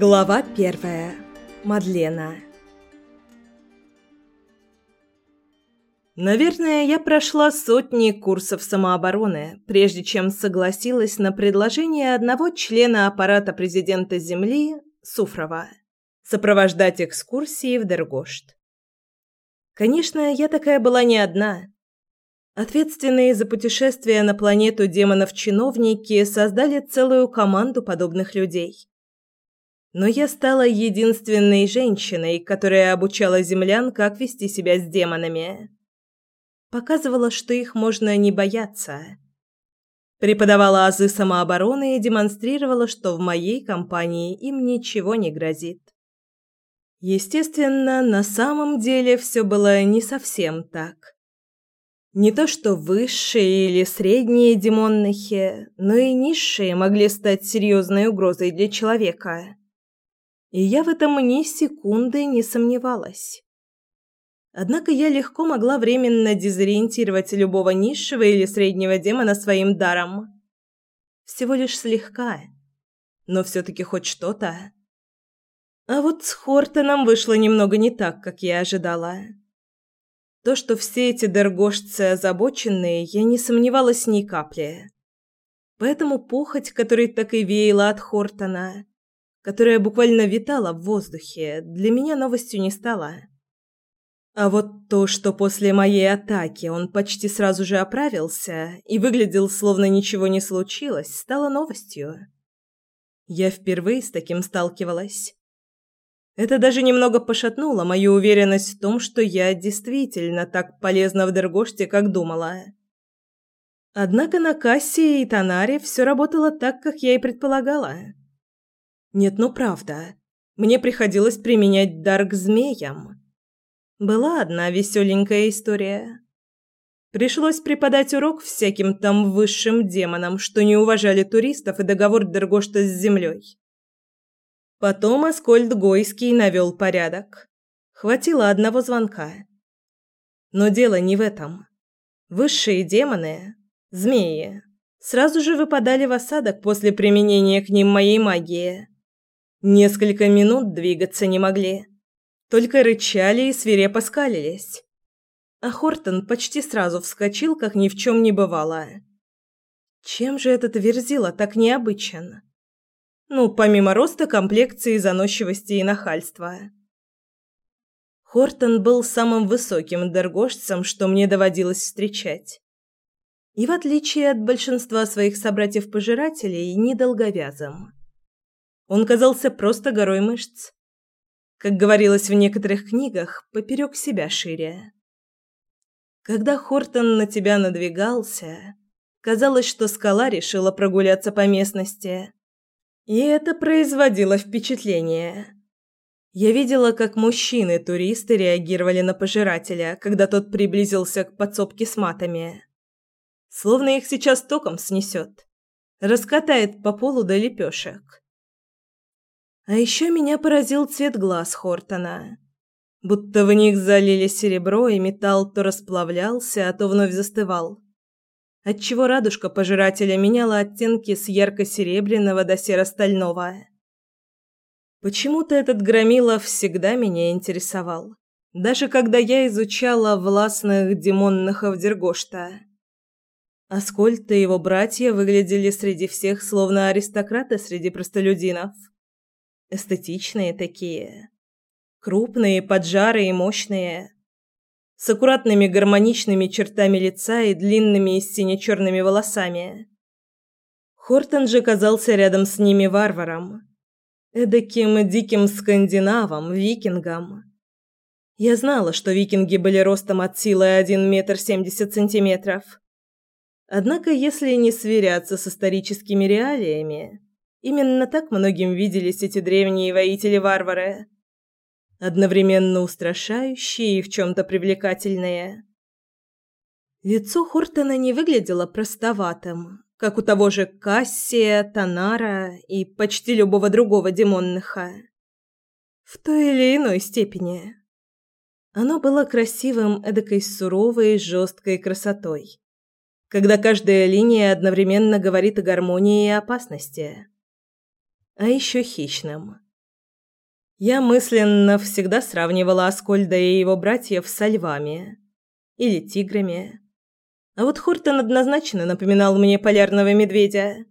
Глава первая. Мадлена. Наверное, я прошла сотни курсов самообороны, прежде чем согласилась на предложение одного члена аппарата президента Земли, Суфрова, сопровождать экскурсии в Дергошт. Конечно, я такая была не одна. Ответственные за путешествие на планету демонов чиновники создали целую команду подобных людей. Но я стала единственной женщиной, которая обучала землян, как вести себя с демонами. Показывала, что их можно не бояться. Преподавала азы самообороны и демонстрировала, что в моей компании им ничего не грозит. Естественно, на самом деле все было не совсем так. Не то что высшие или средние демонныхи, но и низшие могли стать серьезной угрозой для человека. И я в этом ни секунды не сомневалась. Однако я легко могла временно дезориентировать любого низшего или среднего демона своим даром. Всего лишь слегка. Но все-таки хоть что-то. А вот с Хортоном вышло немного не так, как я ожидала. То, что все эти дергошцы озабоченные, я не сомневалась ни капли. Поэтому похоть, которой так и веяла от Хортона, которая буквально витала в воздухе, для меня новостью не стала. А вот то, что после моей атаки он почти сразу же оправился и выглядел, словно ничего не случилось, стало новостью. Я впервые с таким сталкивалась. Это даже немного пошатнуло мою уверенность в том, что я действительно так полезна в Дергоште, как думала. Однако на кассе и Танаре все работало так, как я и предполагала. Нет, ну правда. Мне приходилось применять дар к змеям. Была одна веселенькая история. Пришлось преподать урок всяким там высшим демонам, что не уважали туристов и договор Дергошта с землей. Потом Аскольд Гойский навел порядок. Хватило одного звонка. Но дело не в этом. Высшие демоны, змеи, сразу же выпадали в осадок после применения к ним моей магии. Несколько минут двигаться не могли. Только рычали и свирепо скалились. А Хортон почти сразу вскочил, как ни в чем не бывало. Чем же этот верзила так необычен? Ну, помимо роста, комплекции, заносчивости и нахальства. Хортон был самым высоким дергошцем, что мне доводилось встречать. И в отличие от большинства своих собратьев-пожирателей, недолговязым. Он казался просто горой мышц. Как говорилось в некоторых книгах, поперек себя шире. Когда Хортон на тебя надвигался, казалось, что скала решила прогуляться по местности. И это производило впечатление. Я видела, как мужчины-туристы реагировали на пожирателя, когда тот приблизился к подсобке с матами. Словно их сейчас током снесет. Раскатает по полу до лепешек. А еще меня поразил цвет глаз Хортона. Будто в них залили серебро, и металл то расплавлялся, а то вновь застывал. Отчего радужка пожирателя меняла оттенки с ярко-серебряного до серо-стального. Почему-то этот громила всегда меня интересовал. Даже когда я изучала властных демонных Авдергошта. Аскольд и его братья выглядели среди всех словно аристократы среди простолюдинов. Эстетичные такие. Крупные, поджарые и мощные. С аккуратными гармоничными чертами лица и длинными сине-черными волосами. Хортон же казался рядом с ними варваром. Эдаким диким скандинавом, викингом. Я знала, что викинги были ростом от силы 1 метр 70 сантиметров. Однако, если не сверяться с историческими реалиями, Именно так многим виделись эти древние воители-варвары. Одновременно устрашающие и в чем-то привлекательные. Лицо Хортона не выглядело простоватым, как у того же Кассия, Танара и почти любого другого демонныха. В той или иной степени. Оно было красивым эдакой суровой, жесткой красотой, когда каждая линия одновременно говорит о гармонии и опасности а еще хищным. Я мысленно всегда сравнивала Аскольда и его братьев со львами или тиграми. А вот Хортон однозначно напоминал мне полярного медведя.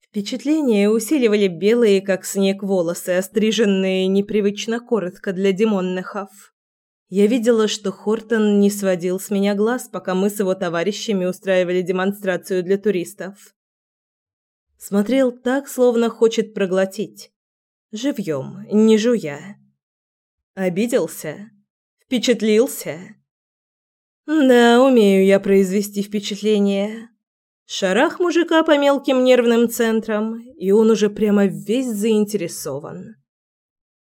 Впечатление усиливали белые, как снег, волосы, остриженные непривычно коротко для демонныхов. Я видела, что Хортон не сводил с меня глаз, пока мы с его товарищами устраивали демонстрацию для туристов. Смотрел так, словно хочет проглотить. Живьем, не жуя. Обиделся? Впечатлился? Да, умею я произвести впечатление. Шарах мужика по мелким нервным центрам, и он уже прямо весь заинтересован.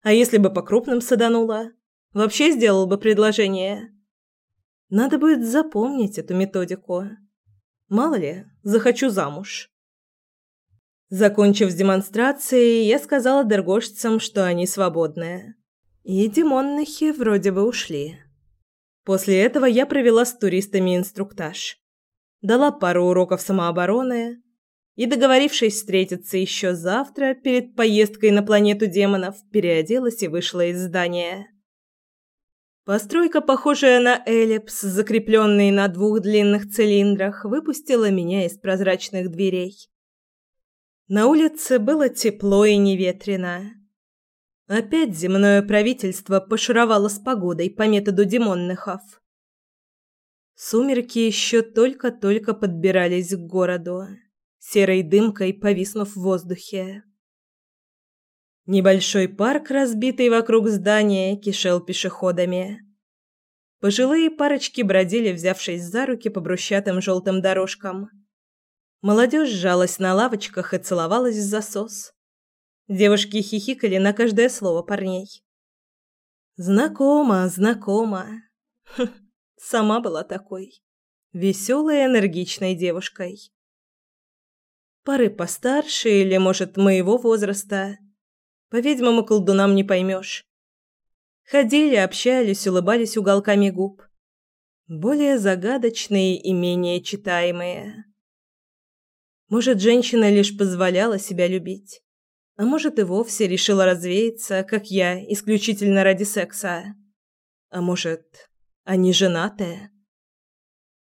А если бы по крупным садануло, вообще сделал бы предложение. Надо будет запомнить эту методику. Мало ли, захочу замуж. Закончив с демонстрацией, я сказала дергошцам, что они свободны. И демонныхи вроде бы ушли. После этого я провела с туристами инструктаж дала пару уроков самообороны и, договорившись встретиться еще завтра перед поездкой на планету демонов, переоделась и вышла из здания. Постройка, похожая на эллипс, закрепленный на двух длинных цилиндрах, выпустила меня из прозрачных дверей. На улице было тепло и неветрено. Опять земное правительство пошуровало с погодой по методу демонныхов. Сумерки еще только-только подбирались к городу, серой дымкой повиснув в воздухе. Небольшой парк, разбитый вокруг здания, кишел пешеходами. Пожилые парочки бродили, взявшись за руки по брусчатым желтым дорожкам. Молодежь сжалась на лавочках и целовалась в засос. Девушки хихикали на каждое слово парней. «Знакомо, знакомо. Сама была такой. Веселой, энергичной девушкой. Пары постарше или, может, моего возраста. По ведьмам и колдунам не поймешь. Ходили, общались, улыбались уголками губ. Более загадочные и менее читаемые. Может, женщина лишь позволяла себя любить. А может, и вовсе решила развеяться, как я, исключительно ради секса. А может, они женатые.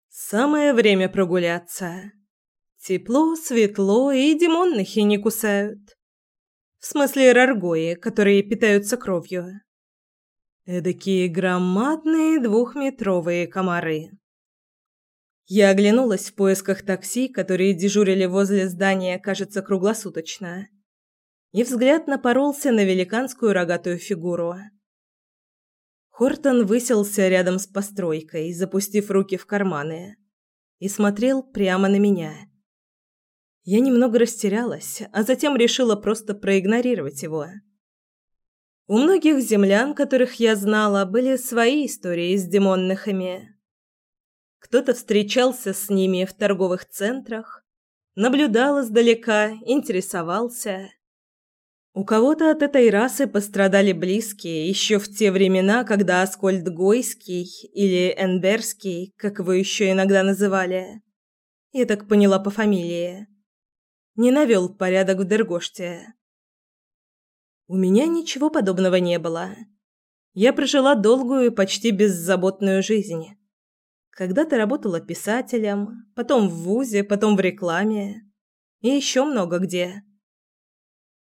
Самое время прогуляться. Тепло, светло и демонныхи не кусают. В смысле раргои, которые питаются кровью. Эдакие громадные двухметровые комары. Я оглянулась в поисках такси, которые дежурили возле здания, кажется, круглосуточно. И взгляд напоролся на великанскую рогатую фигуру. Хортон выселся рядом с постройкой, запустив руки в карманы, и смотрел прямо на меня. Я немного растерялась, а затем решила просто проигнорировать его. У многих землян, которых я знала, были свои истории с демонныхами. Кто-то встречался с ними в торговых центрах, наблюдал издалека, интересовался. У кого-то от этой расы пострадали близкие еще в те времена, когда Аскольд Гойский или Энберский, как вы еще иногда называли, я так поняла по фамилии, не навел порядок в Дергоште. У меня ничего подобного не было. Я прожила долгую и почти беззаботную жизнь. Когда-то работала писателем, потом в вузе, потом в рекламе и еще много где.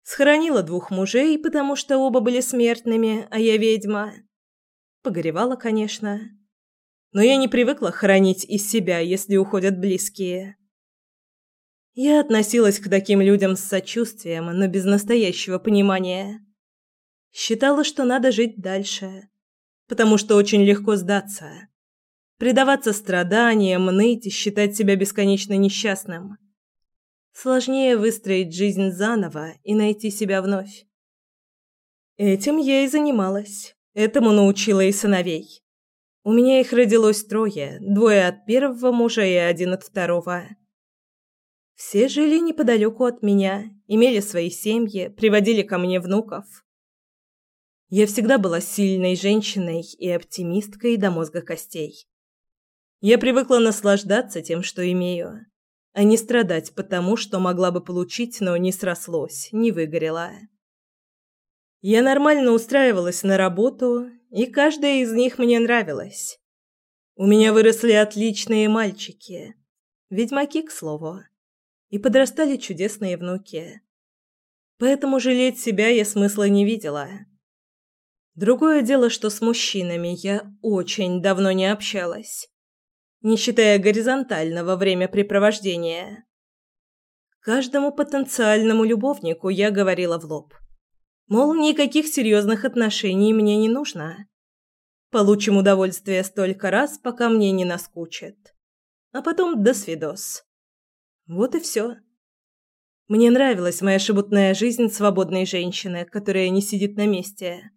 Схоронила двух мужей, потому что оба были смертными, а я ведьма. Погоревала, конечно. Но я не привыкла хоронить из себя, если уходят близкие. Я относилась к таким людям с сочувствием, но без настоящего понимания. Считала, что надо жить дальше, потому что очень легко сдаться. Предаваться страданиям, ныть и считать себя бесконечно несчастным. Сложнее выстроить жизнь заново и найти себя вновь. Этим я и занималась. Этому научила и сыновей. У меня их родилось трое, двое от первого мужа и один от второго. Все жили неподалеку от меня, имели свои семьи, приводили ко мне внуков. Я всегда была сильной женщиной и оптимисткой до мозга костей. Я привыкла наслаждаться тем, что имею а не страдать потому, что могла бы получить, но не срослось, не выгорело. Я нормально устраивалась на работу, и каждая из них мне нравилась. У меня выросли отличные мальчики, ведьмаки, к слову, и подрастали чудесные внуки. Поэтому жалеть себя я смысла не видела. Другое дело, что с мужчинами я очень давно не общалась, не считая горизонтального времяпрепровождения. Каждому потенциальному любовнику я говорила в лоб. Мол, никаких серьезных отношений мне не нужно. Получим удовольствие столько раз, пока мне не наскучит. А потом до свидос. Вот и все. Мне нравилась моя шебутная жизнь свободной женщины, которая не сидит на месте.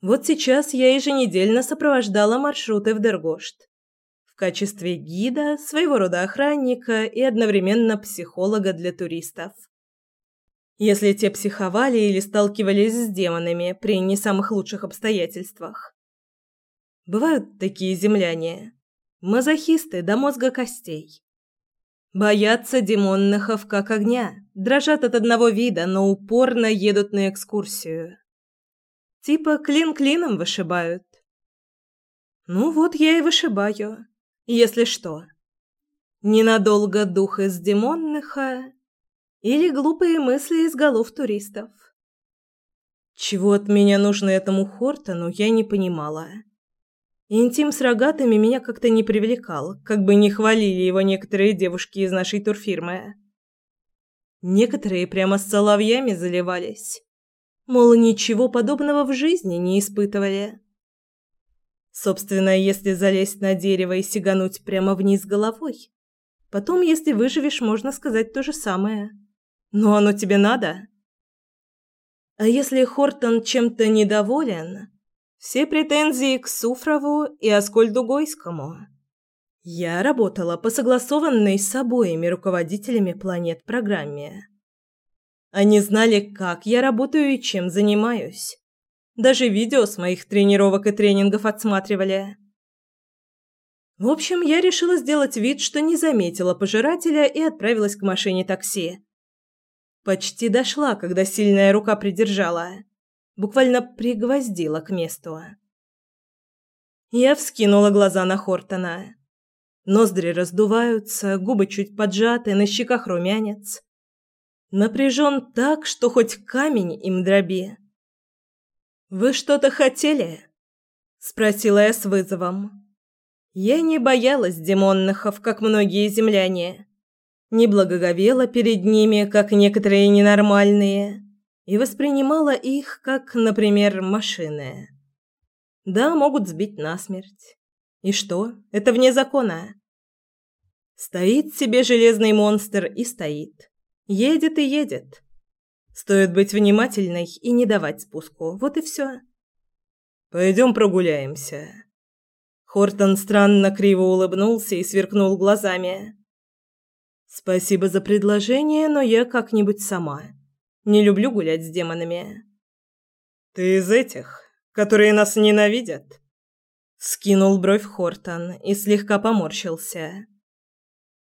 Вот сейчас я еженедельно сопровождала маршруты в Дергошт в качестве гида, своего рода охранника и одновременно психолога для туристов. Если те психовали или сталкивались с демонами при не самых лучших обстоятельствах. Бывают такие земляне, мазохисты до мозга костей. Боятся демонныхов как огня, дрожат от одного вида, но упорно едут на экскурсию. Типа клин клином вышибают. Ну вот я и вышибаю если что. Ненадолго дух из Демонныха или глупые мысли из голов туристов. Чего от меня нужно этому Хортону, я не понимала. Интим с рогатыми меня как-то не привлекал, как бы не хвалили его некоторые девушки из нашей турфирмы. Некоторые прямо с соловьями заливались. Мол, ничего подобного в жизни не испытывали. Собственно, если залезть на дерево и сигануть прямо вниз головой. Потом, если выживешь, можно сказать то же самое. Но оно тебе надо? А если Хортон чем-то недоволен, все претензии к Суфрову и Аскольду Гойскому. Я работала по согласованной с обоими руководителями планет программе. Они знали, как я работаю и чем занимаюсь. Даже видео с моих тренировок и тренингов отсматривали. В общем, я решила сделать вид, что не заметила пожирателя и отправилась к машине такси. Почти дошла, когда сильная рука придержала. Буквально пригвоздила к месту. Я вскинула глаза на Хортона. Ноздри раздуваются, губы чуть поджаты, на щеках румянец. Напряжен так, что хоть камень им дроби. «Вы что-то хотели?» – спросила я с вызовом. Я не боялась демонныхов, как многие земляне. Не благоговела перед ними, как некоторые ненормальные, и воспринимала их, как, например, машины. Да, могут сбить насмерть. И что? Это вне закона. Стоит себе железный монстр и стоит. Едет и едет. Стоит быть внимательной и не давать спуску. Вот и все. Пойдем прогуляемся. Хортон странно криво улыбнулся и сверкнул глазами. Спасибо за предложение, но я как-нибудь сама. Не люблю гулять с демонами. Ты из этих, которые нас ненавидят? Скинул бровь Хортон и слегка поморщился.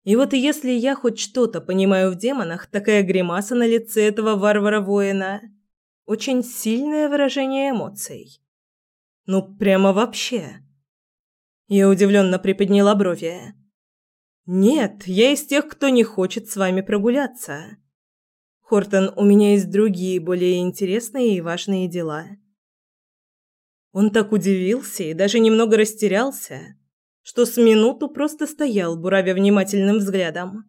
И вот если я хоть что-то понимаю в демонах, такая гримаса на лице этого варвара-воина – очень сильное выражение эмоций. Ну, прямо вообще. Я удивленно приподняла брови. «Нет, я из тех, кто не хочет с вами прогуляться. Хортон, у меня есть другие, более интересные и важные дела». Он так удивился и даже немного растерялся, что с минуту просто стоял, буравя внимательным взглядом.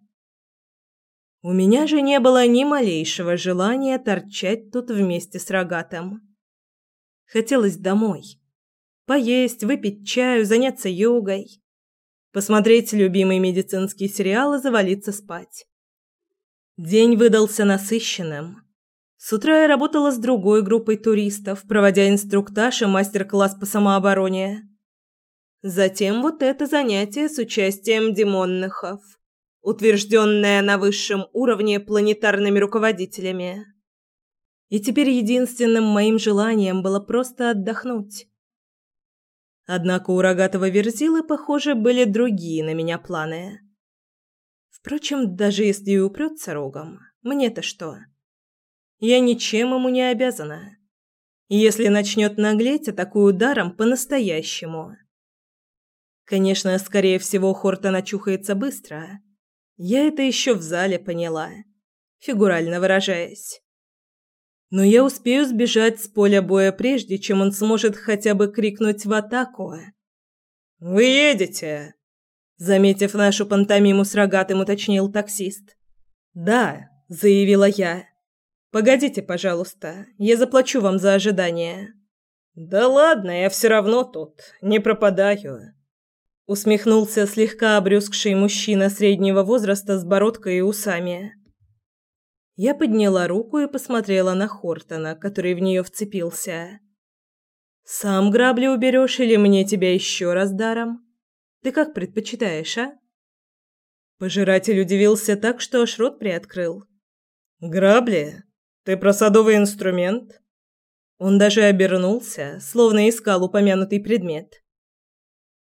У меня же не было ни малейшего желания торчать тут вместе с рогатым. Хотелось домой. Поесть, выпить чаю, заняться йогой. Посмотреть любимый медицинский сериал и завалиться спать. День выдался насыщенным. С утра я работала с другой группой туристов, проводя инструктаж и мастер-класс по самообороне. Затем вот это занятие с участием демонныхов, утвержденное на высшем уровне планетарными руководителями. И теперь единственным моим желанием было просто отдохнуть. Однако у рогатого верзилы, похоже, были другие на меня планы. Впрочем, даже если и упрется рогом, мне-то что? Я ничем ему не обязана. Если начнет наглеть, атакую ударом по-настоящему. Конечно, скорее всего, Хортон очухается быстро. Я это еще в зале поняла, фигурально выражаясь. Но я успею сбежать с поля боя прежде, чем он сможет хотя бы крикнуть в атаку. «Вы едете!» Заметив нашу пантомиму с рогатым, уточнил таксист. «Да», — заявила я. «Погодите, пожалуйста, я заплачу вам за ожидание». «Да ладно, я все равно тут, не пропадаю». Усмехнулся слегка обрюзгший мужчина среднего возраста с бородкой и усами. Я подняла руку и посмотрела на Хортона, который в нее вцепился. «Сам грабли уберешь или мне тебя еще раз даром? Ты как предпочитаешь, а?» Пожиратель удивился так, что аж рот приоткрыл. «Грабли? Ты про садовый инструмент?» Он даже обернулся, словно искал упомянутый предмет.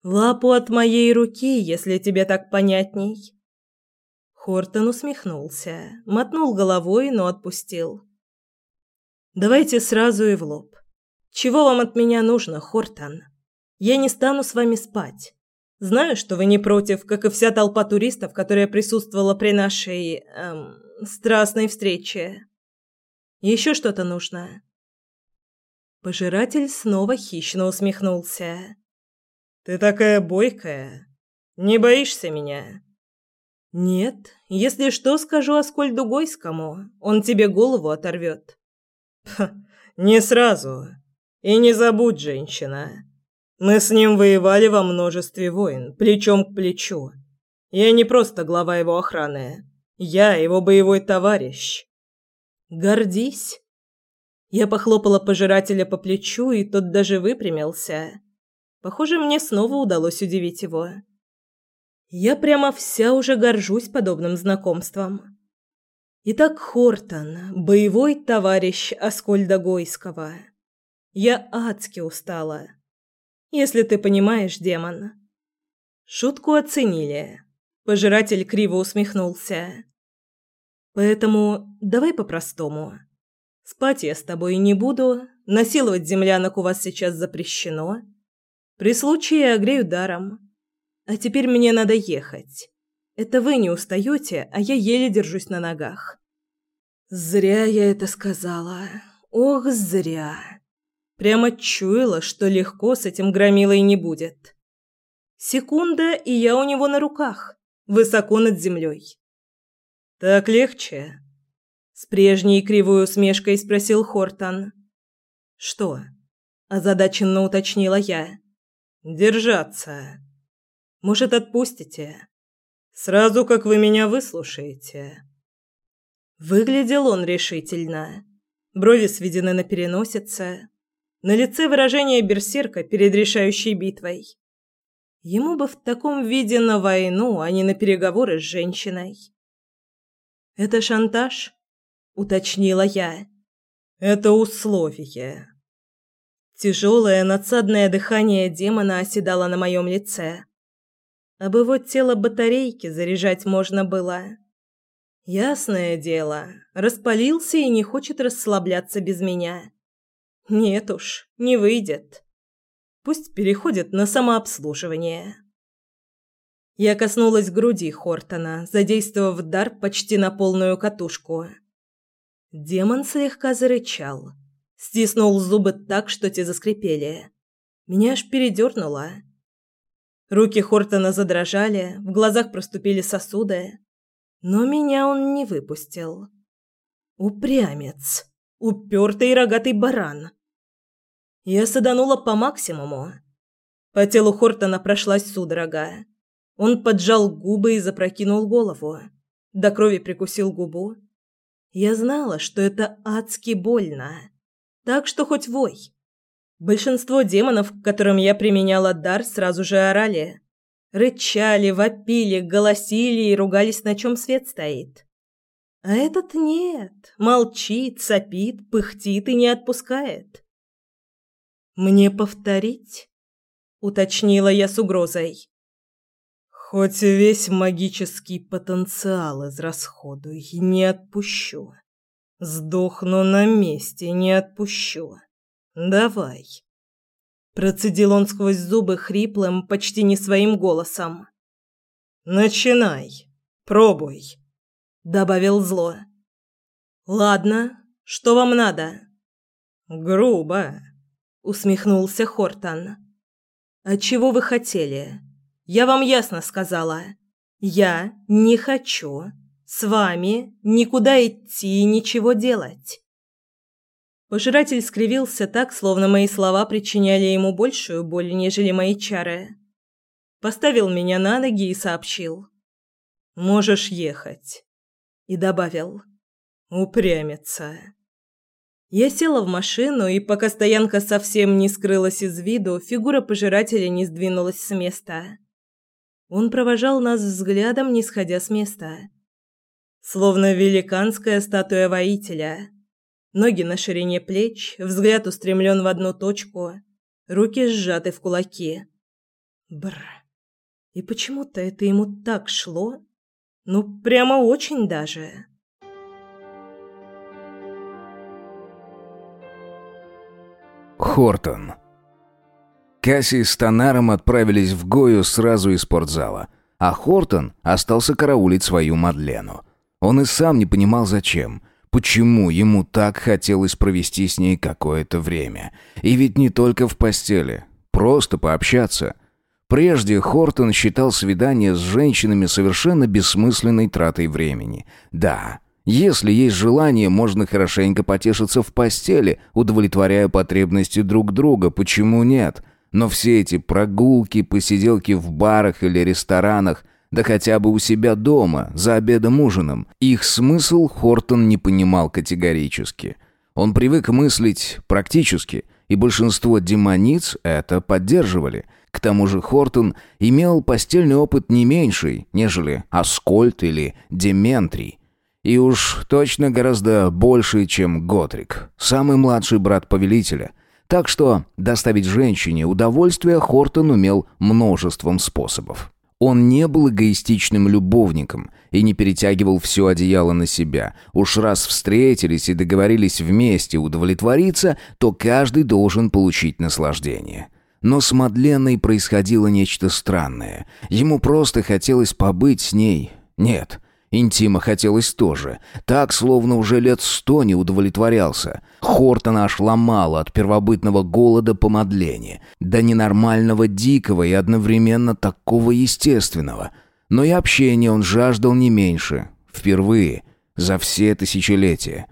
«Лапу от моей руки, если тебе так понятней». Хортон усмехнулся, мотнул головой, но отпустил. «Давайте сразу и в лоб. Чего вам от меня нужно, Хортон? Я не стану с вами спать. Знаю, что вы не против, как и вся толпа туристов, которая присутствовала при нашей... Эм, страстной встрече. Еще что-то нужно?» Пожиратель снова хищно усмехнулся. «Ты такая бойкая. Не боишься меня?» «Нет. Если что, скажу Аскольду Гойскому. Он тебе голову оторвет». «Ха, не сразу. И не забудь, женщина. Мы с ним воевали во множестве войн, плечом к плечу. Я не просто глава его охраны. Я его боевой товарищ. Гордись. Я похлопала пожирателя по плечу, и тот даже выпрямился. Похоже, мне снова удалось удивить его. Я прямо вся уже горжусь подобным знакомством. Итак, Хортон, боевой товарищ Аскольда Гойского. Я адски устала если ты понимаешь, демон. Шутку оценили. Пожиратель криво усмехнулся. Поэтому давай по-простому. Спать я с тобой не буду, насиловать землянок у вас сейчас запрещено. При случае огрею даром. А теперь мне надо ехать. Это вы не устаете, а я еле держусь на ногах. Зря я это сказала. Ох, зря. Прямо чуяла, что легко с этим громилой не будет. Секунда, и я у него на руках, высоко над землей. «Так легче?» С прежней кривой усмешкой спросил Хортон. «Что?» – озадаченно уточнила я. «Держаться. Может, отпустите? Сразу, как вы меня выслушаете». Выглядел он решительно. Брови сведены на переносице, на лице выражение берсерка перед решающей битвой. Ему бы в таком виде на войну, а не на переговоры с женщиной. «Это шантаж?» — уточнила я. «Это условие». Тяжелое надсадное дыхание демона оседало на моем лице. Об его тело батарейки заряжать можно было. Ясное дело, распалился и не хочет расслабляться без меня. Нет уж, не выйдет. Пусть переходит на самообслуживание. Я коснулась груди Хортона, задействовав дар почти на полную катушку. Демон слегка зарычал, стиснул зубы так, что те заскрипели. Меня аж передернуло. Руки Хортона задрожали, в глазах проступили сосуды, но меня он не выпустил. Упрямец, упертый рогатый баран. Я саданула по максимуму. По телу Хортона прошлась судорога. Он поджал губы и запрокинул голову. До крови прикусил губу. Я знала, что это адски больно. Так что хоть вой. Большинство демонов, к которым я применяла дар, сразу же орали. Рычали, вопили, голосили и ругались, на чем свет стоит. А этот нет, молчит, сопит, пыхтит и не отпускает. «Мне повторить?» — уточнила я с угрозой. «Хоть весь магический потенциал израсходуй, не отпущу. Сдохну на месте, не отпущу», Давай. Процедил он сквозь зубы хриплым, почти не своим голосом. Начинай. Пробуй, добавил зло. Ладно, что вам надо? Грубо, усмехнулся Хортон. А чего вы хотели? Я вам ясно сказала. Я не хочу с вами никуда идти и ничего делать. Пожиратель скривился так, словно мои слова причиняли ему большую боль, нежели мои чары. Поставил меня на ноги и сообщил. «Можешь ехать». И добавил. «Упрямится». Я села в машину, и пока стоянка совсем не скрылась из виду, фигура пожирателя не сдвинулась с места. Он провожал нас взглядом, не сходя с места. Словно великанская статуя воителя – Ноги на ширине плеч, взгляд устремлен в одну точку, руки сжаты в кулаки. Бр. И почему-то это ему так шло. Ну, прямо очень даже. Хортон. Касси с Тонаром отправились в Гою сразу из спортзала, а Хортон остался караулить свою Мадлену. Он и сам не понимал, зачем почему ему так хотелось провести с ней какое-то время. И ведь не только в постели, просто пообщаться. Прежде Хортон считал свидание с женщинами совершенно бессмысленной тратой времени. Да, если есть желание, можно хорошенько потешиться в постели, удовлетворяя потребности друг друга, почему нет? Но все эти прогулки, посиделки в барах или ресторанах да хотя бы у себя дома, за обедом-ужином. Их смысл Хортон не понимал категорически. Он привык мыслить практически, и большинство демониц это поддерживали. К тому же Хортон имел постельный опыт не меньший, нежели Аскольд или Дементрий. И уж точно гораздо больше, чем Готрик, самый младший брат повелителя. Так что доставить женщине удовольствие Хортон умел множеством способов. Он не был эгоистичным любовником и не перетягивал все одеяло на себя. Уж раз встретились и договорились вместе удовлетвориться, то каждый должен получить наслаждение. Но с Мадленной происходило нечто странное. Ему просто хотелось побыть с ней. Нет, Интима хотелось тоже. Так, словно уже лет сто не удовлетворялся. Хортона аж ломало от первобытного голода по Мадлене. До ненормального дикого и одновременно такого естественного. Но и общения он жаждал не меньше. Впервые. За все тысячелетия.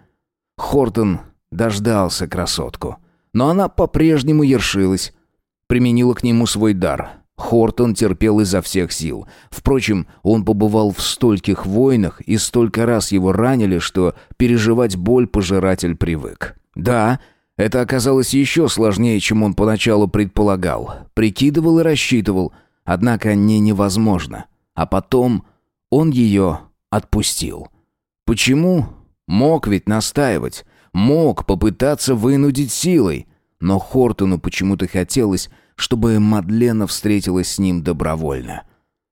Хортон дождался красотку. Но она по-прежнему ершилась. Применила к нему свой дар. Хортон терпел изо всех сил. Впрочем, он побывал в стольких войнах, и столько раз его ранили, что переживать боль пожиратель привык. Да, это оказалось еще сложнее, чем он поначалу предполагал. Прикидывал и рассчитывал, однако не невозможно. А потом он ее отпустил. Почему? Мог ведь настаивать. Мог попытаться вынудить силой. Но Хортону почему-то хотелось чтобы Мадлена встретилась с ним добровольно.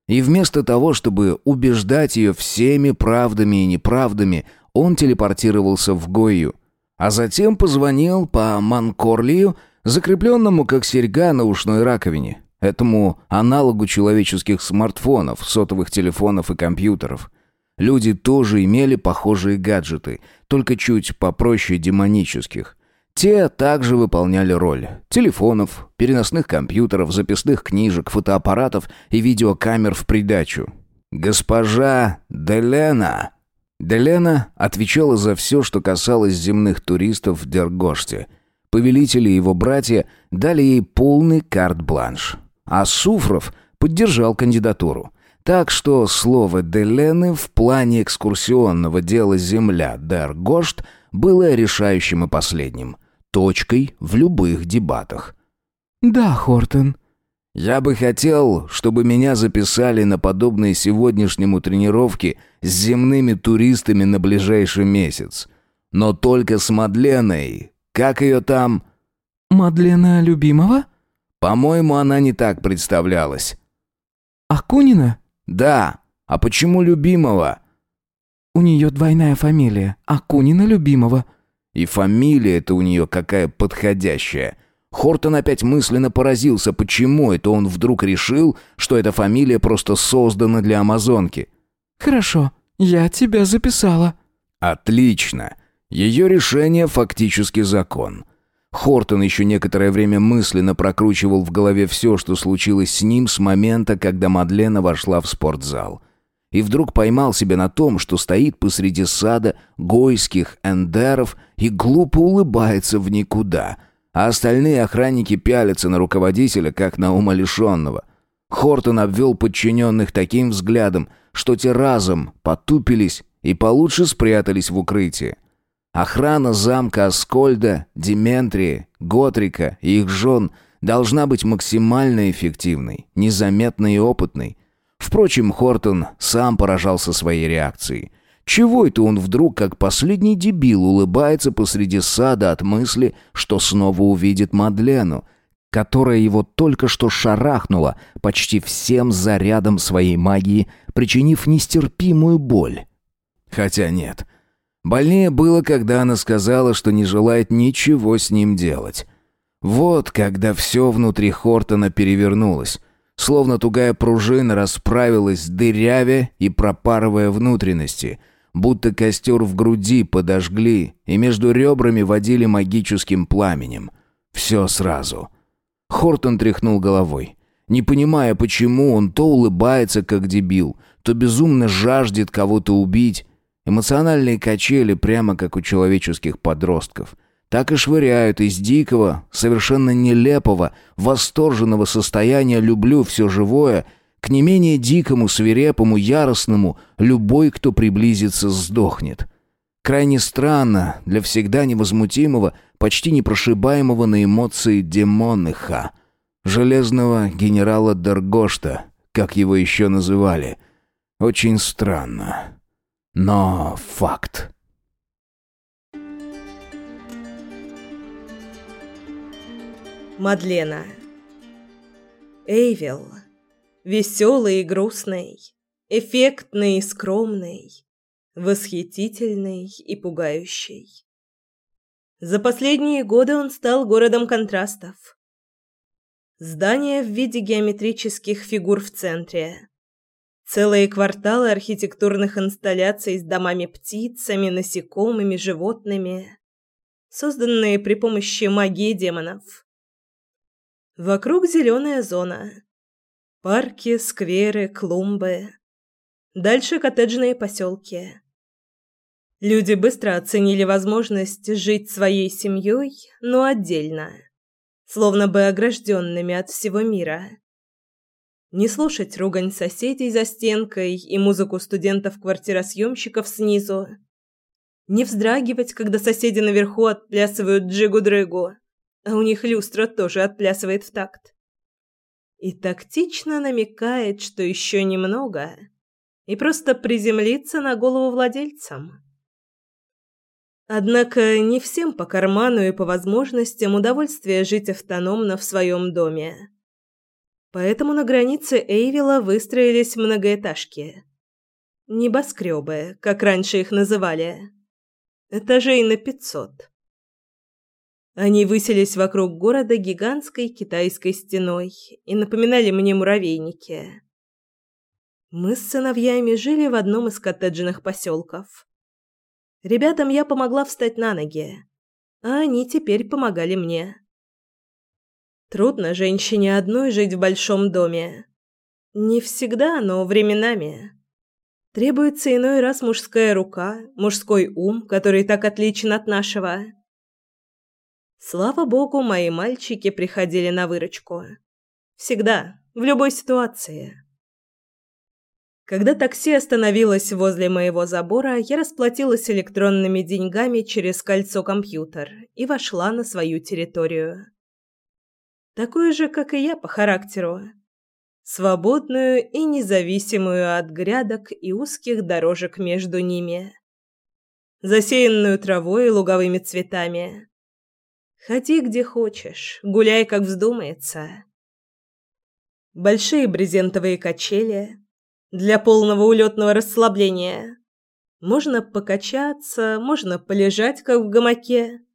И вместо того, чтобы убеждать ее всеми правдами и неправдами, он телепортировался в Гою, а затем позвонил по Манкорлию, закрепленному как серьга на ушной раковине, этому аналогу человеческих смартфонов, сотовых телефонов и компьютеров. Люди тоже имели похожие гаджеты, только чуть попроще демонических. Те также выполняли роль телефонов, переносных компьютеров, записных книжек, фотоаппаратов и видеокамер в придачу. «Госпожа Делена!» Делена отвечала за все, что касалось земных туристов в Дергоште. Повелители и его братья дали ей полный карт-бланш. А Суфров поддержал кандидатуру. Так что слово Делены в плане экскурсионного дела «Земля Дергошт» было решающим и последним – точкой в любых дебатах. «Да, Хортон». «Я бы хотел, чтобы меня записали на подобные сегодняшнему тренировки с земными туристами на ближайший месяц. Но только с Мадленой. Как ее там?» «Мадлена Любимова?» «По-моему, она не так представлялась». «Акунина?» «Да. А почему Любимова?» «У нее двойная фамилия. Акунина Любимова». И фамилия-то у нее какая подходящая. Хортон опять мысленно поразился, почему это он вдруг решил, что эта фамилия просто создана для амазонки. «Хорошо, я тебя записала». «Отлично. Ее решение фактически закон». Хортон еще некоторое время мысленно прокручивал в голове все, что случилось с ним с момента, когда Мадлена вошла в спортзал. И вдруг поймал себя на том, что стоит посреди сада гойских эндеров и глупо улыбается в никуда, а остальные охранники пялятся на руководителя, как на умалишенного. Хортон обвел подчиненных таким взглядом, что те разом потупились и получше спрятались в укрытии. Охрана замка Аскольда, Дементрии, Готрика и их жен должна быть максимально эффективной, незаметной и опытной. Впрочем, Хортон сам поражался своей реакцией. Чего это он вдруг, как последний дебил, улыбается посреди сада от мысли, что снова увидит Мадлену, которая его только что шарахнула почти всем зарядом своей магии, причинив нестерпимую боль? Хотя нет, Больнее было, когда она сказала, что не желает ничего с ним делать. Вот когда все внутри Хортона перевернулось, словно тугая пружина расправилась, дырявя и пропарывая внутренности, будто костер в груди подожгли и между ребрами водили магическим пламенем. Все сразу. Хортон тряхнул головой, не понимая, почему он то улыбается, как дебил, то безумно жаждет кого-то убить, Эмоциональные качели прямо как у человеческих подростков. Так и швыряют из дикого, совершенно нелепого, восторженного состояния «люблю все живое» к не менее дикому, свирепому, яростному «любой, кто приблизится, сдохнет». Крайне странно для всегда невозмутимого, почти непрошибаемого на эмоции демоныха, железного генерала Дергошта, как его еще называли. Очень странно. Но факт. Мадлена. Эйвил. Веселый и грустный, эффектный и скромный, восхитительный и пугающий. За последние годы он стал городом контрастов. Здание в виде геометрических фигур в центре, Целые кварталы архитектурных инсталляций с домами-птицами, насекомыми, животными, созданные при помощи магии демонов. Вокруг зеленая зона. Парки, скверы, клумбы. Дальше коттеджные поселки. Люди быстро оценили возможность жить своей семьей, но отдельно, словно бы огражденными от всего мира не слушать ругань соседей за стенкой и музыку студентов-квартиросъемщиков снизу, не вздрагивать, когда соседи наверху отплясывают джигу-дрыгу, а у них люстра тоже отплясывает в такт. И тактично намекает, что еще немного, и просто приземлиться на голову владельцам. Однако не всем по карману и по возможностям удовольствие жить автономно в своем доме. Поэтому на границе Эйвила выстроились многоэтажки. Небоскребы, как раньше их называли. Этажей на пятьсот. Они высились вокруг города гигантской китайской стеной и напоминали мне муравейники. Мы с сыновьями жили в одном из коттеджных поселков. Ребятам я помогла встать на ноги, а они теперь помогали мне. Трудно женщине одной жить в большом доме. Не всегда, но временами. Требуется иной раз мужская рука, мужской ум, который так отличен от нашего. Слава богу, мои мальчики приходили на выручку. Всегда, в любой ситуации. Когда такси остановилось возле моего забора, я расплатилась электронными деньгами через кольцо-компьютер и вошла на свою территорию такую же, как и я по характеру. Свободную и независимую от грядок и узких дорожек между ними. Засеянную травой и луговыми цветами. Ходи где хочешь, гуляй как вздумается. Большие брезентовые качели для полного улетного расслабления. Можно покачаться, можно полежать, как в гамаке.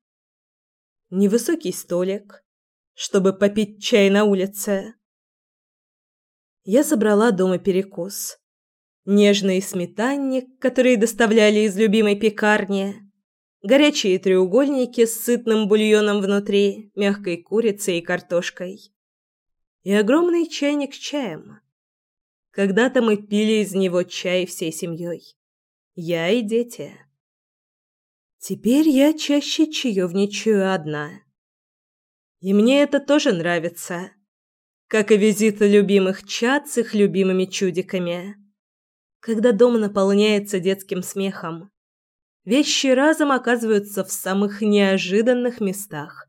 Невысокий столик, чтобы попить чай на улице. Я собрала дома перекус. Нежный сметанник, который доставляли из любимой пекарни, горячие треугольники с сытным бульоном внутри, мягкой курицей и картошкой. И огромный чайник с чаем. Когда-то мы пили из него чай всей семьей. Я и дети. Теперь я чаще чаевничаю одна. И мне это тоже нравится. Как и визиты любимых чад с их любимыми чудиками. Когда дом наполняется детским смехом. Вещи разом оказываются в самых неожиданных местах.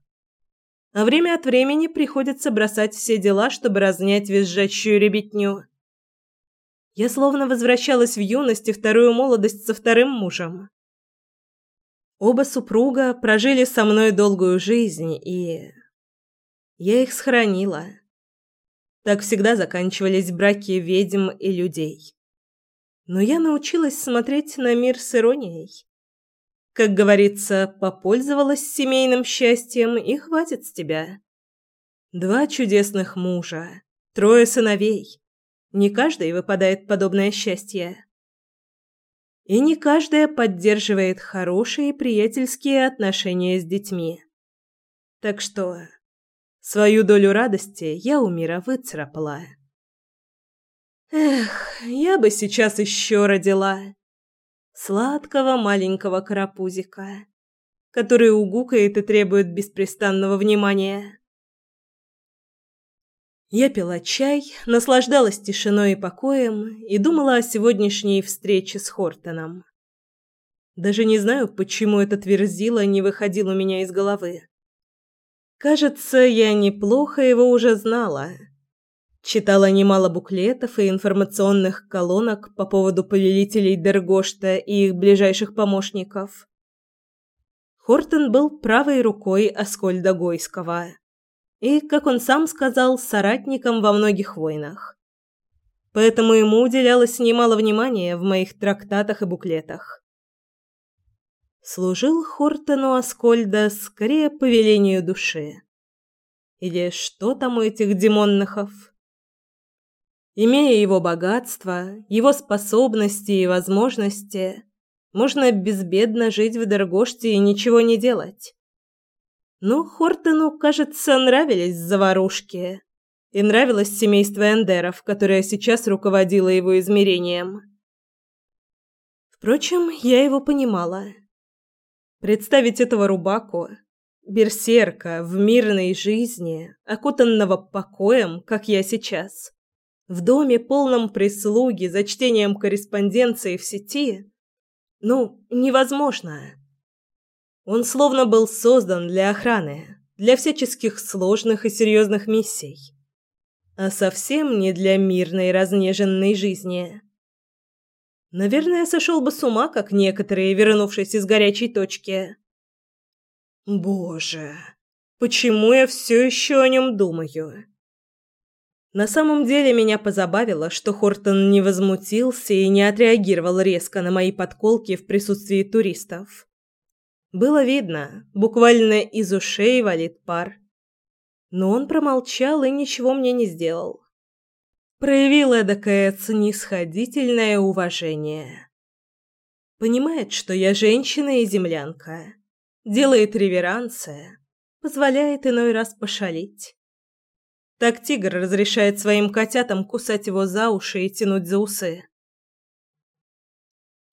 А время от времени приходится бросать все дела, чтобы разнять визжащую ребятню. Я словно возвращалась в юность и вторую молодость со вторым мужем. Оба супруга прожили со мной долгую жизнь, и... Я их сохранила. Так всегда заканчивались браки ведьм и людей. Но я научилась смотреть на мир с иронией. Как говорится, попользовалась семейным счастьем и хватит с тебя. Два чудесных мужа, трое сыновей. Не каждый выпадает подобное счастье. И не каждая поддерживает хорошие приятельские отношения с детьми. Так что свою долю радости я у мира выцарапала. Эх, я бы сейчас еще родила сладкого маленького карапузика, который угукает и требует беспрестанного внимания. Я пила чай, наслаждалась тишиной и покоем и думала о сегодняшней встрече с Хортоном. Даже не знаю, почему этот верзила не выходил у меня из головы. Кажется, я неплохо его уже знала. Читала немало буклетов и информационных колонок по поводу повелителей Дергошта и их ближайших помощников. Хортон был правой рукой Аскольда Гойского и, как он сам сказал, соратником во многих войнах. Поэтому ему уделялось немало внимания в моих трактатах и буклетах. Служил Хортону Аскольда скорее по велению души. Или что там у этих демонныхов? Имея его богатство, его способности и возможности, можно безбедно жить в Дергоште и ничего не делать. Но Хортону, кажется, нравились заварушки. И нравилось семейство Эндеров, которое сейчас руководило его измерением. Впрочем, я его понимала. Представить этого рубаку, берсерка в мирной жизни, окутанного покоем, как я сейчас, в доме, полном прислуги, за чтением корреспонденции в сети, ну, невозможно. Он словно был создан для охраны, для всяческих сложных и серьезных миссий, а совсем не для мирной разнеженной жизни. Наверное, сошел бы с ума, как некоторые, вернувшись из горячей точки. Боже, почему я все еще о нем думаю? На самом деле меня позабавило, что Хортон не возмутился и не отреагировал резко на мои подколки в присутствии туристов. Было видно, буквально из ушей валит пар. Но он промолчал и ничего мне не сделал. Проявил эдакое снисходительное уважение. Понимает, что я женщина и землянка. Делает реверансы, позволяет иной раз пошалить. Так тигр разрешает своим котятам кусать его за уши и тянуть за усы.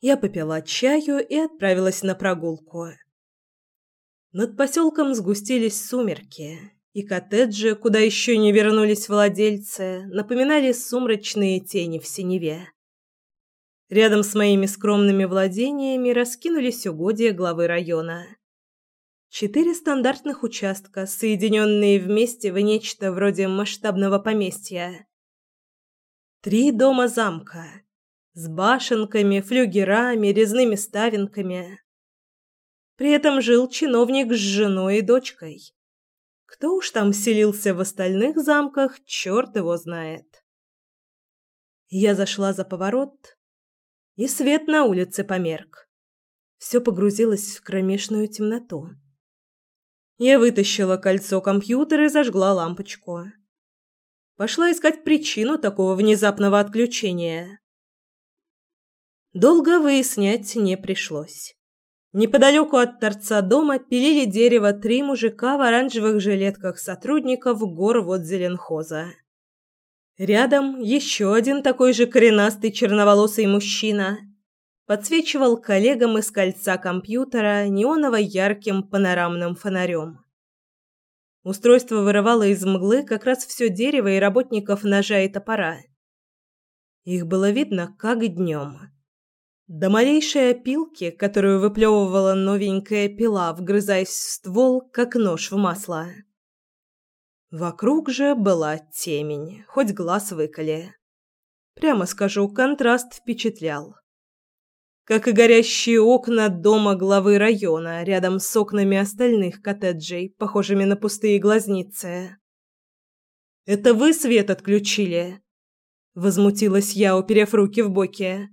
Я попила чаю и отправилась на прогулку. Над поселком сгустились сумерки, и коттеджи, куда еще не вернулись владельцы, напоминали сумрачные тени в синеве. Рядом с моими скромными владениями раскинулись угодья главы района. Четыре стандартных участка, соединенные вместе в нечто вроде масштабного поместья. Три дома замка с башенками, флюгерами, резными ставенками. При этом жил чиновник с женой и дочкой. Кто уж там селился в остальных замках, черт его знает. Я зашла за поворот И свет на улице померк. Все погрузилось в кромешную темноту. Я вытащила кольцо компьютера и зажгла лампочку. Пошла искать причину такого внезапного отключения. Долго выяснять не пришлось. Неподалеку от торца дома пилили дерево три мужика в оранжевых жилетках сотрудников горводзеленхоза. Рядом еще один такой же коренастый черноволосый мужчина подсвечивал коллегам из кольца компьютера неоново-ярким панорамным фонарем. Устройство вырывало из мглы как раз все дерево и работников ножа и топора. Их было видно как днем. До малейшей опилки, которую выплевывала новенькая пила, вгрызаясь в ствол, как нож в масло. Вокруг же была темень, хоть глаз выколи. Прямо скажу, контраст впечатлял как и горящие окна дома главы района рядом с окнами остальных коттеджей, похожими на пустые глазницы. «Это вы свет отключили?» – возмутилась я, уперев руки в боки.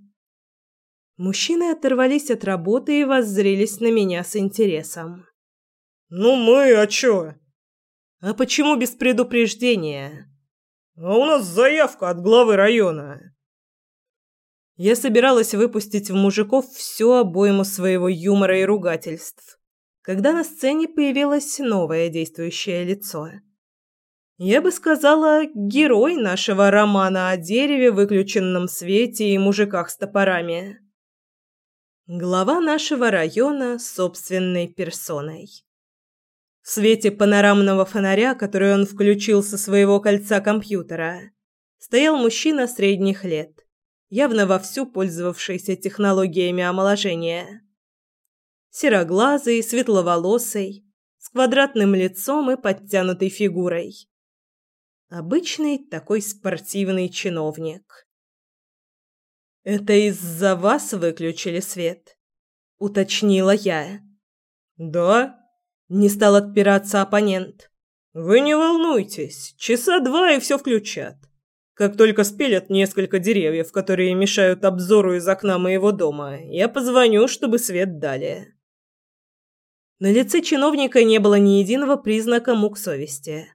Мужчины оторвались от работы и воззрелись на меня с интересом. «Ну мы, а чё?» «А почему без предупреждения?» «А у нас заявка от главы района». Я собиралась выпустить в мужиков всю обойму своего юмора и ругательств, когда на сцене появилось новое действующее лицо. Я бы сказала, герой нашего романа о дереве, выключенном свете и мужиках с топорами. Глава нашего района собственной персоной. В свете панорамного фонаря, который он включил со своего кольца компьютера, стоял мужчина средних лет явно вовсю пользовавшийся технологиями омоложения. Сероглазый, светловолосый, с квадратным лицом и подтянутой фигурой. Обычный такой спортивный чиновник. «Это из-за вас выключили свет?» — уточнила я. «Да?» — не стал отпираться оппонент. «Вы не волнуйтесь, часа два и все включат. Как только спилят несколько деревьев, которые мешают обзору из окна моего дома, я позвоню, чтобы свет дали. На лице чиновника не было ни единого признака мук совести.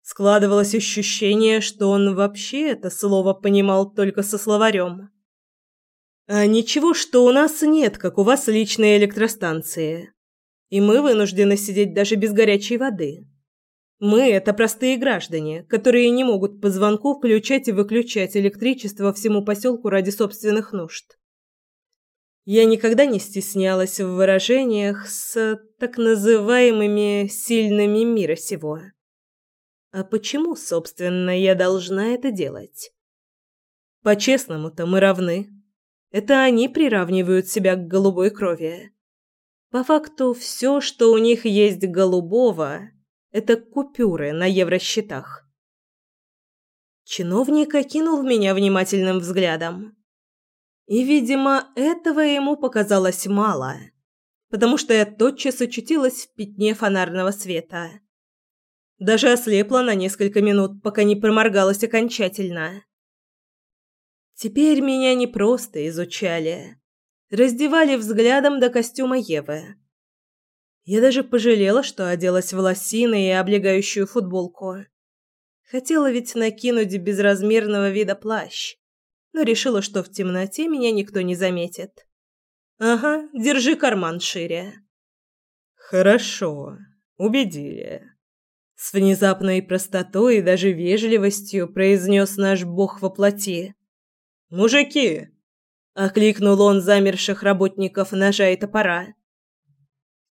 Складывалось ощущение, что он вообще это слово понимал только со словарем. А ничего, что у нас нет, как у вас, личной электростанции. И мы вынуждены сидеть даже без горячей воды. Мы – это простые граждане, которые не могут по звонку включать и выключать электричество всему поселку ради собственных нужд. Я никогда не стеснялась в выражениях с так называемыми «сильными мира сего». А почему, собственно, я должна это делать? По-честному-то мы равны. Это они приравнивают себя к голубой крови. По факту, все, что у них есть голубого, это купюры на евросчетах. Чиновник окинул меня внимательным взглядом. И, видимо, этого ему показалось мало, потому что я тотчас очутилась в пятне фонарного света. Даже ослепла на несколько минут, пока не проморгалась окончательно. Теперь меня не просто изучали, раздевали взглядом до костюма Евы. Я даже пожалела, что оделась в лосины и облегающую футболку. Хотела ведь накинуть безразмерного вида плащ, но решила, что в темноте меня никто не заметит. Ага, держи карман шире. Хорошо, убедили. С внезапной простотой и даже вежливостью произнес наш бог во плоти. «Мужики!» — окликнул он замерших работников ножа и топора.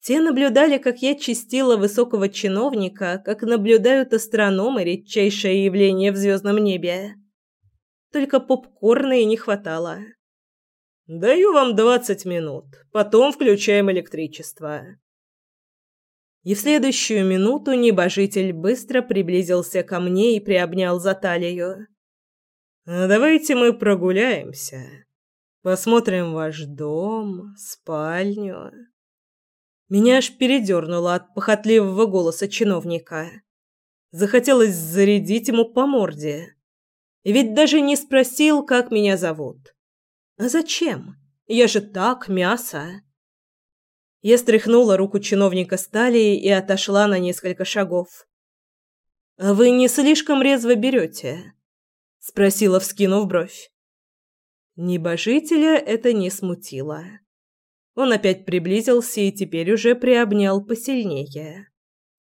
Те наблюдали, как я чистила высокого чиновника, как наблюдают астрономы редчайшее явление в звездном небе. Только попкорна и не хватало. «Даю вам двадцать минут, потом включаем электричество». И в следующую минуту небожитель быстро приблизился ко мне и приобнял за талию. «А давайте мы прогуляемся. Посмотрим ваш дом, спальню». Меня аж передернуло от похотливого голоса чиновника. Захотелось зарядить ему по морде. И ведь даже не спросил, как меня зовут. А зачем? Я же так, мясо. Я стряхнула руку чиновника стали и отошла на несколько шагов. «А вы не слишком резво берете?» – спросила, вскинув бровь. Небожителя это не смутило. Он опять приблизился и теперь уже приобнял посильнее.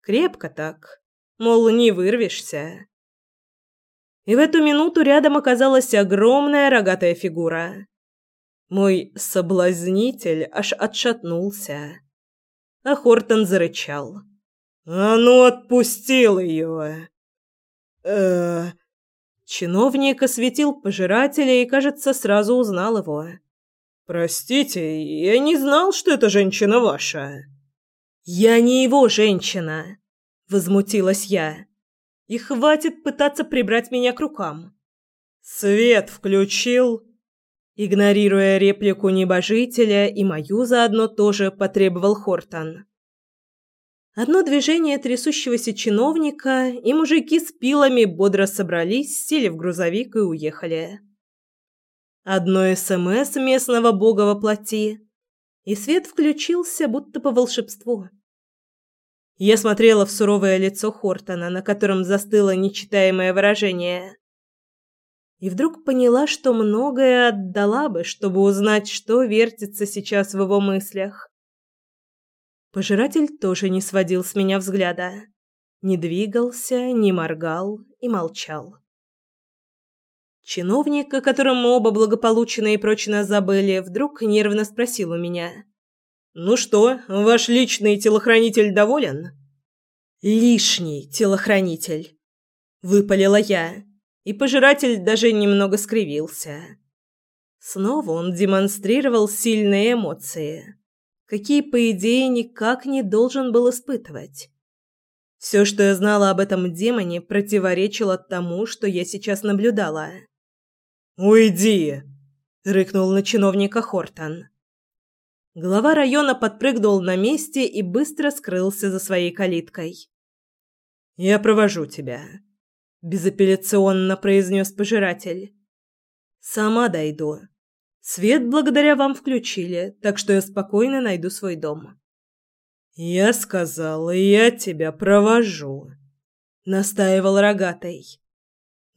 Крепко так, мол, не вырвешься. И в эту минуту рядом оказалась огромная рогатая фигура. Мой соблазнитель аж отшатнулся. А Хортон зарычал. «А ну, отпустил ее!» э Чиновник осветил пожирателя и, кажется, сразу узнал его. «Простите, я не знал, что эта женщина ваша». «Я не его женщина», — возмутилась я. «И хватит пытаться прибрать меня к рукам». «Свет включил?» Игнорируя реплику небожителя и мою заодно тоже потребовал Хортон. Одно движение трясущегося чиновника, и мужики с пилами бодро собрались, сели в грузовик и уехали. Одно СМС местного бога воплоти, и свет включился, будто по волшебству. Я смотрела в суровое лицо Хортона, на котором застыло нечитаемое выражение. И вдруг поняла, что многое отдала бы, чтобы узнать, что вертится сейчас в его мыслях. Пожиратель тоже не сводил с меня взгляда. Не двигался, не моргал и молчал. Чиновник, о котором мы оба благополучно и прочно забыли, вдруг нервно спросил у меня. «Ну что, ваш личный телохранитель доволен?» «Лишний телохранитель», — выпалила я, и пожиратель даже немного скривился. Снова он демонстрировал сильные эмоции, какие, по идее, никак не должен был испытывать. Все, что я знала об этом демоне, противоречило тому, что я сейчас наблюдала. «Уйди!» – рыкнул на чиновника Хортон. Глава района подпрыгнул на месте и быстро скрылся за своей калиткой. «Я провожу тебя», – безапелляционно произнес пожиратель. «Сама дойду. Свет благодаря вам включили, так что я спокойно найду свой дом». «Я сказал, я тебя провожу», – настаивал рогатый.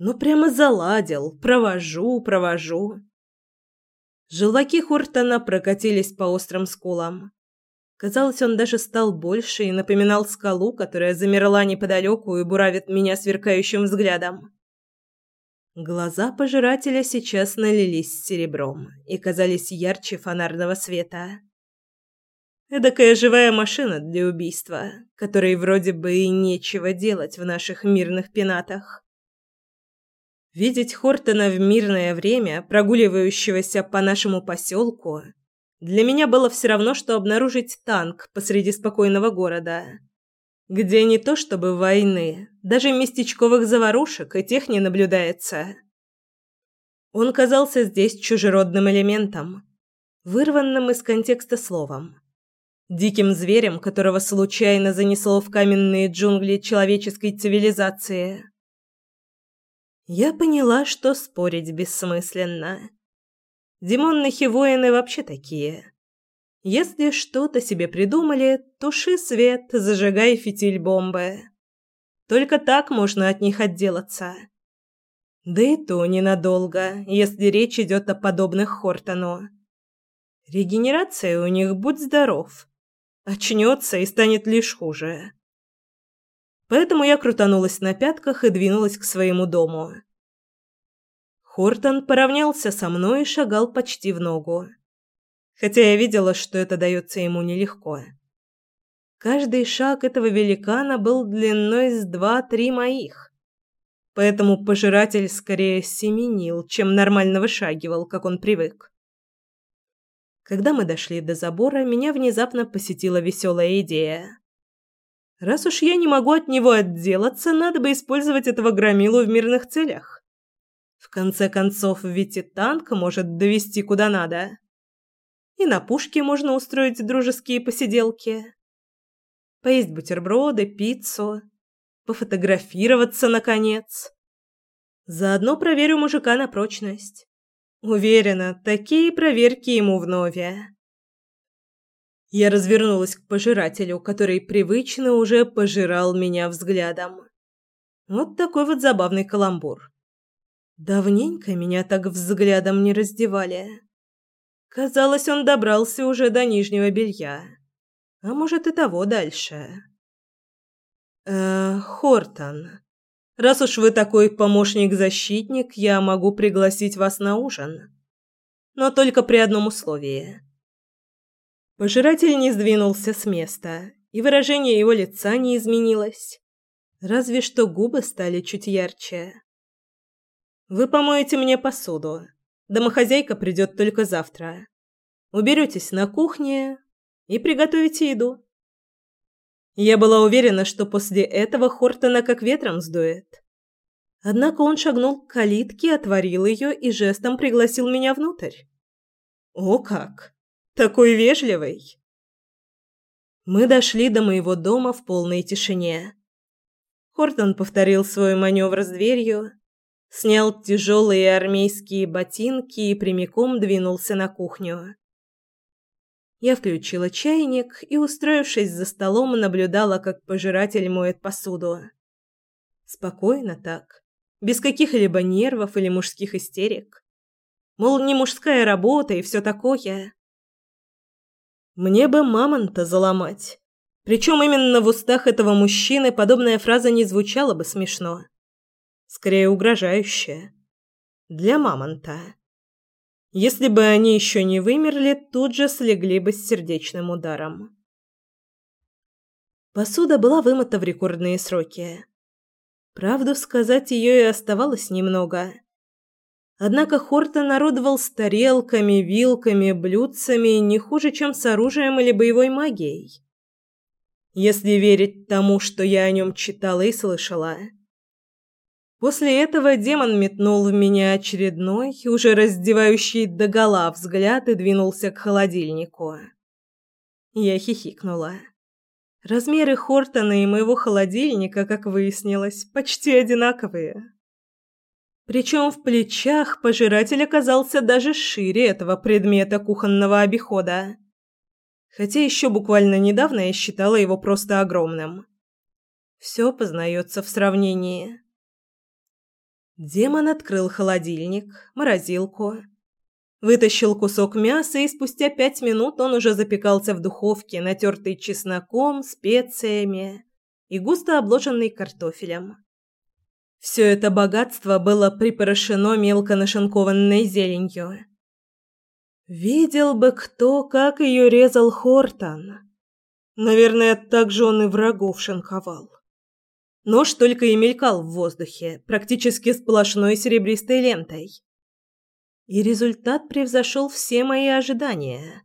Ну, прямо заладил. Провожу, провожу. Желваки Хортона прокатились по острым скулам. Казалось, он даже стал больше и напоминал скалу, которая замерла неподалеку и буравит меня сверкающим взглядом. Глаза пожирателя сейчас налились серебром и казались ярче фонарного света. Эдакая живая машина для убийства, которой вроде бы и нечего делать в наших мирных пенатах. Видеть Хортона в мирное время, прогуливающегося по нашему поселку, для меня было все равно, что обнаружить танк посреди спокойного города, где не то чтобы войны, даже местечковых заварушек и тех не наблюдается. Он казался здесь чужеродным элементом, вырванным из контекста словом. Диким зверем, которого случайно занесло в каменные джунгли человеческой цивилизации – я поняла, что спорить бессмысленно. Демоннахи воины вообще такие. Если что-то себе придумали, туши свет, зажигай фитиль бомбы. Только так можно от них отделаться. Да и то ненадолго, если речь идет о подобных Хортону. Регенерация у них, будь здоров. Очнется и станет лишь хуже. Поэтому я крутанулась на пятках и двинулась к своему дому. Хортон поравнялся со мной и шагал почти в ногу. Хотя я видела, что это дается ему нелегко. Каждый шаг этого великана был длиной с два-три моих. Поэтому пожиратель скорее семенил, чем нормально вышагивал, как он привык. Когда мы дошли до забора, меня внезапно посетила веселая идея. Раз уж я не могу от него отделаться, надо бы использовать этого громилу в мирных целях. В конце концов, ведь и танк может довести куда надо. И на пушке можно устроить дружеские посиделки. Поесть бутерброды, пиццу, пофотографироваться наконец. Заодно проверю мужика на прочность. Уверена, такие проверки ему вновь. Я развернулась к пожирателю, который привычно уже пожирал меня взглядом. Вот такой вот забавный каламбур. Давненько меня так взглядом не раздевали. Казалось, он добрался уже до нижнего белья. А может и того дальше. Э, Хортон, раз уж вы такой помощник-защитник, я могу пригласить вас на ужин. Но только при одном условии. Пожиратель не сдвинулся с места, и выражение его лица не изменилось. Разве что губы стали чуть ярче. Вы помоете мне посуду, Домохозяйка придет только завтра. Уберетесь на кухне и приготовите еду. Я была уверена, что после этого Хортона как ветром сдует. Однако он шагнул к калитке, отворил ее и жестом пригласил меня внутрь. О как! Такой вежливый! Мы дошли до моего дома в полной тишине. Хортон повторил свой маневр с дверью, снял тяжелые армейские ботинки и прямиком двинулся на кухню. Я включила чайник и, устроившись за столом, наблюдала, как пожиратель моет посуду. Спокойно так, без каких-либо нервов или мужских истерик. Мол, не мужская работа и все такое. Мне бы мамонта заломать. Причем именно в устах этого мужчины подобная фраза не звучала бы смешно скорее угрожающее. Для мамонта. Если бы они еще не вымерли, тут же слегли бы с сердечным ударом. Посуда была вымыта в рекордные сроки. Правду сказать, ее и оставалось немного. Однако Хорта народовал с тарелками, вилками, блюдцами не хуже, чем с оружием или боевой магией. Если верить тому, что я о нем читала и слышала. После этого демон метнул в меня очередной, уже раздевающий догола взгляд и двинулся к холодильнику. Я хихикнула. Размеры Хортона и моего холодильника, как выяснилось, почти одинаковые. Причем в плечах пожиратель оказался даже шире этого предмета кухонного обихода. Хотя еще буквально недавно я считала его просто огромным. Все познается в сравнении. Демон открыл холодильник, морозилку, вытащил кусок мяса, и спустя пять минут он уже запекался в духовке, натертый чесноком, специями и густо обложенный картофелем. Все это богатство было припорошено мелко нашинкованной зеленью. Видел бы кто, как ее резал Хортон. Наверное, так же он и врагов шинковал. Нож только и мелькал в воздухе, практически сплошной серебристой лентой. И результат превзошел все мои ожидания.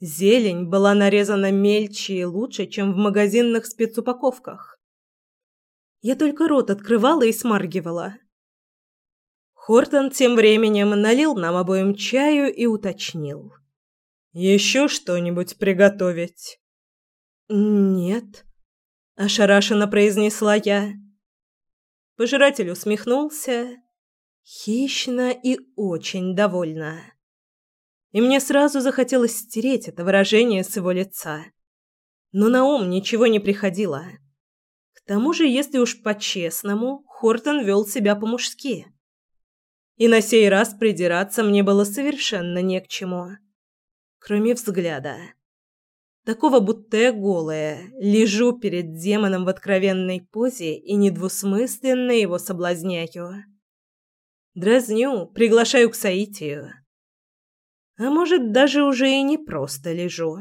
Зелень была нарезана мельче и лучше, чем в магазинных спецупаковках. Я только рот открывала и смаргивала. Хортон тем временем налил нам обоим чаю и уточнил. «Еще что-нибудь приготовить?» «Нет», ошарашенно произнесла я. Пожиратель усмехнулся, хищно и очень довольно. И мне сразу захотелось стереть это выражение с его лица. Но на ум ничего не приходило. Тому же, если уж по-честному, Хортон вел себя по-мужски. И на сей раз придираться мне было совершенно не к чему. Кроме взгляда. Такого будто я голая, лежу перед демоном в откровенной позе и недвусмысленно его соблазняю. Дразню, приглашаю к соитию. А может, даже уже и не просто лежу.